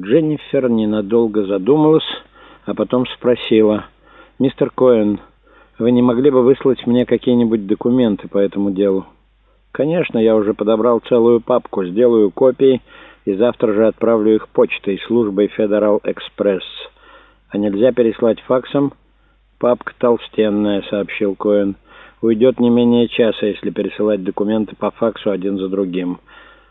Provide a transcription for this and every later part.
Дженнифер ненадолго задумалась, а потом спросила. «Мистер Коэн, вы не могли бы выслать мне какие-нибудь документы по этому делу?» «Конечно, я уже подобрал целую папку, сделаю копии и завтра же отправлю их почтой службой Федерал Экспресс. А нельзя переслать факсом?» «Папка толстенная», — сообщил Коэн. «Уйдет не менее часа, если пересылать документы по факсу один за другим».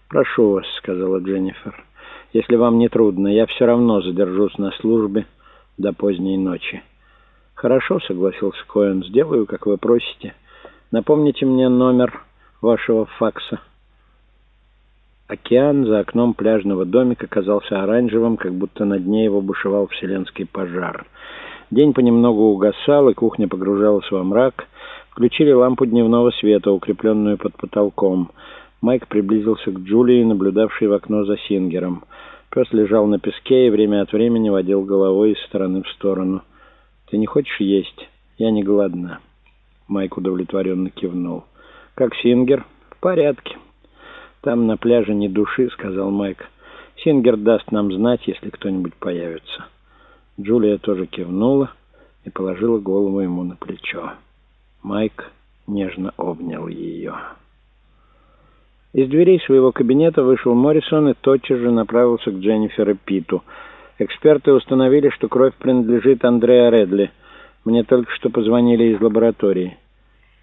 «Прошу вас», — сказала Дженнифер. «Если вам не трудно, я все равно задержусь на службе до поздней ночи». «Хорошо», — согласился Коэн. «Сделаю, как вы просите. Напомните мне номер вашего факса». Океан за окном пляжного домика казался оранжевым, как будто на дне его бушевал вселенский пожар. День понемногу угасал, и кухня погружалась во мрак. Включили лампу дневного света, укрепленную под потолком. Майк приблизился к Джулии, наблюдавшей в окно за Сингером. Пес лежал на песке и время от времени водил головой из стороны в сторону. «Ты не хочешь есть? Я не голодна». Майк удовлетворенно кивнул. «Как Сингер?» «В порядке». «Там на пляже ни души», — сказал Майк. «Сингер даст нам знать, если кто-нибудь появится». Джулия тоже кивнула и положила голову ему на плечо. Майк нежно обнял ее. Из дверей своего кабинета вышел Моррисон и тотчас же направился к Дженнифер и Питу. Эксперты установили, что кровь принадлежит Андреа Редли. Мне только что позвонили из лаборатории.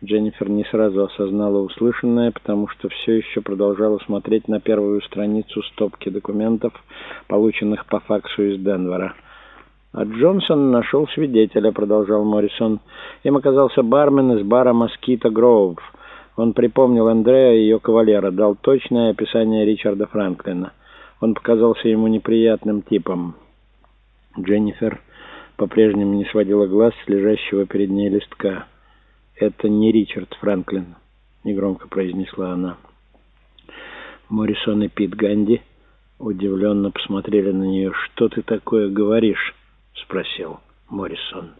Дженнифер не сразу осознала услышанное, потому что все еще продолжала смотреть на первую страницу стопки документов, полученных по факсу из Денвера. «А Джонсон нашел свидетеля», — продолжал Моррисон. «Им оказался бармен из бара «Москито Гроув». Он припомнил Андрея и ее кавалера, дал точное описание Ричарда Франклина. Он показался ему неприятным типом. Дженнифер по-прежнему не сводила глаз с лежащего перед ней листка. «Это не Ричард Франклин», — негромко произнесла она. Моррисон и Пит Ганди удивленно посмотрели на нее. «Что ты такое говоришь?» — спросил Моррисон.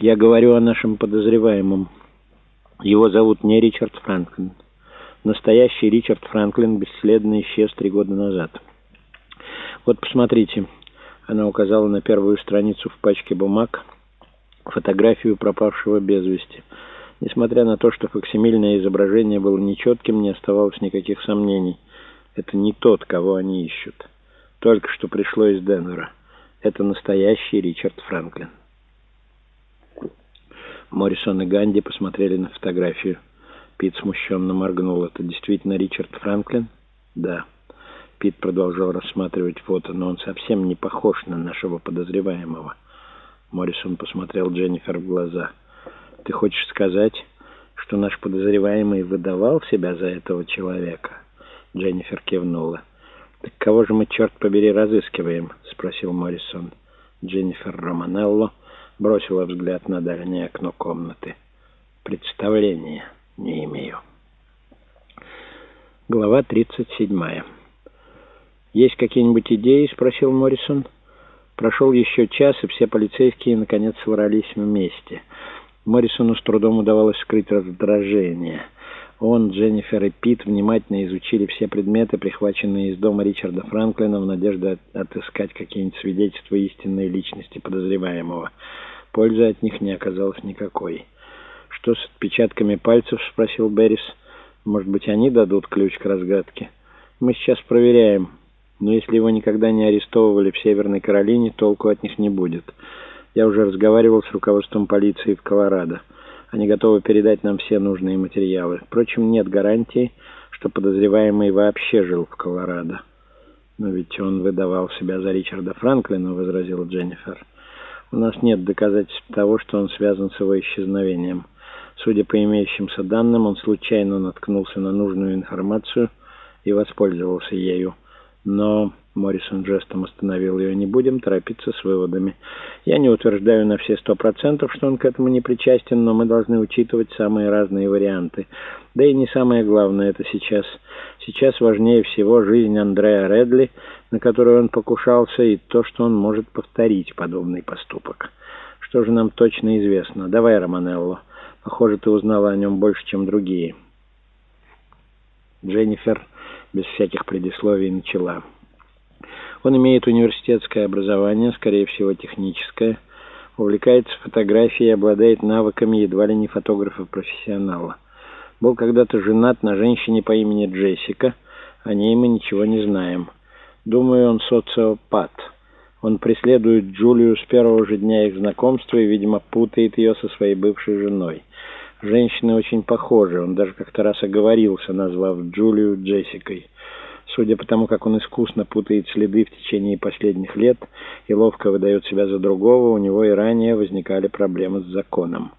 Я говорю о нашем подозреваемом. Его зовут не Ричард Франклин. Настоящий Ричард Франклин бесследно исчез три года назад. Вот посмотрите. Она указала на первую страницу в пачке бумаг фотографию пропавшего без вести. Несмотря на то, что факсимильное изображение было нечетким, не оставалось никаких сомнений. Это не тот, кого они ищут. Только что пришло из Денвера. Это настоящий Ричард Франклин. Моррисон и Ганди посмотрели на фотографию. Пит смущенно моргнул. «Это действительно Ричард Франклин?» «Да». Пит продолжал рассматривать фото, но он совсем не похож на нашего подозреваемого. Моррисон посмотрел Дженнифер в глаза. «Ты хочешь сказать, что наш подозреваемый выдавал себя за этого человека?» Дженнифер кивнула. «Так кого же мы, черт побери, разыскиваем?» — спросил Моррисон. Дженнифер Романелло бросила взгляд на дальнее окно комнаты. Представления не имею. Глава 37. «Есть какие-нибудь идеи?» — спросил Моррисон. Прошел еще час, и все полицейские, наконец, собрались вместе. Моррисону с трудом удавалось скрыть раздражение — он, Дженнифер и Пит внимательно изучили все предметы, прихваченные из дома Ричарда Франклина, в надежде отыскать какие-нибудь свидетельства истинной личности подозреваемого. Пользы от них не оказалось никакой. «Что с отпечатками пальцев?» — спросил Беррис. «Может быть, они дадут ключ к разгадке?» «Мы сейчас проверяем. Но если его никогда не арестовывали в Северной Каролине, толку от них не будет. Я уже разговаривал с руководством полиции в Колорадо». Они готовы передать нам все нужные материалы. Впрочем, нет гарантии, что подозреваемый вообще жил в Колорадо. «Но ведь он выдавал себя за Ричарда Франклина», — возразила Дженнифер. «У нас нет доказательств того, что он связан с его исчезновением. Судя по имеющимся данным, он случайно наткнулся на нужную информацию и воспользовался ею. Но...» Моррисон жестом остановил ее. «Не будем торопиться с выводами. Я не утверждаю на все сто процентов, что он к этому не причастен, но мы должны учитывать самые разные варианты. Да и не самое главное это сейчас. Сейчас важнее всего жизнь Андрея Редли, на которую он покушался, и то, что он может повторить подобный поступок. Что же нам точно известно? Давай, Романелло. Похоже, ты узнала о нем больше, чем другие». Дженнифер без всяких предисловий начала. Он имеет университетское образование, скорее всего техническое, увлекается фотографией и обладает навыками едва ли не фотографа-профессионала. Был когда-то женат на женщине по имени Джессика, о ней мы ничего не знаем. Думаю, он социопат. Он преследует Джулию с первого же дня их знакомства и, видимо, путает ее со своей бывшей женой. Женщины очень похожи, он даже как-то раз оговорился, назвав Джулию Джессикой. Судя по тому, как он искусно путает следы в течение последних лет и ловко выдает себя за другого, у него и ранее возникали проблемы с законом.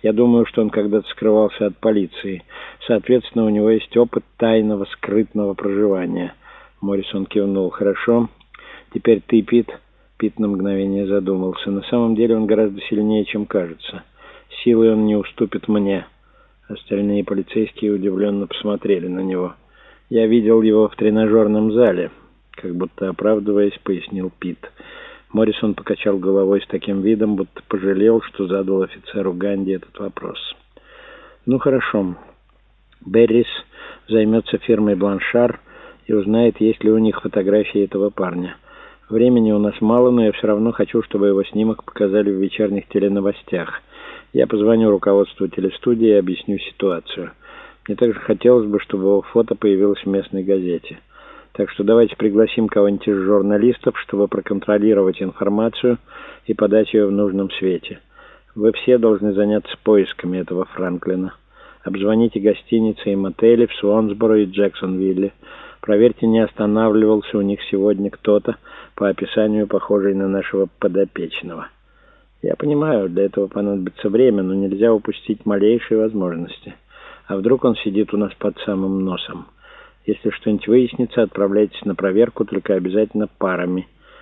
Я думаю, что он когда-то скрывался от полиции. Соответственно, у него есть опыт тайного, скрытного проживания. Моррисон кивнул. «Хорошо. Теперь ты, Пит». Пит на мгновение задумался. На самом деле он гораздо сильнее, чем кажется. Силой он не уступит мне. Остальные полицейские удивленно посмотрели на него. «Я видел его в тренажерном зале», — как будто оправдываясь, пояснил Пит. Моррисон покачал головой с таким видом, будто пожалел, что задал офицеру Ганди этот вопрос. «Ну, хорошо. Беррис займется фирмой «Бланшар» и узнает, есть ли у них фотографии этого парня. Времени у нас мало, но я все равно хочу, чтобы его снимок показали в вечерних теленовостях. Я позвоню руководству телестудии и объясню ситуацию». Мне также хотелось бы, чтобы его фото появилось в местной газете. Так что давайте пригласим кого-нибудь из журналистов, чтобы проконтролировать информацию и подать ее в нужном свете. Вы все должны заняться поисками этого Франклина. Обзвоните гостиницы и мотели в Суонсборо и Джексонвилле. Проверьте, не останавливался у них сегодня кто-то, по описанию похожий на нашего подопечного. Я понимаю, для этого понадобится время, но нельзя упустить малейшие возможности. А вдруг он сидит у нас под самым носом? Если что-нибудь выяснится, отправляйтесь на проверку, только обязательно парами –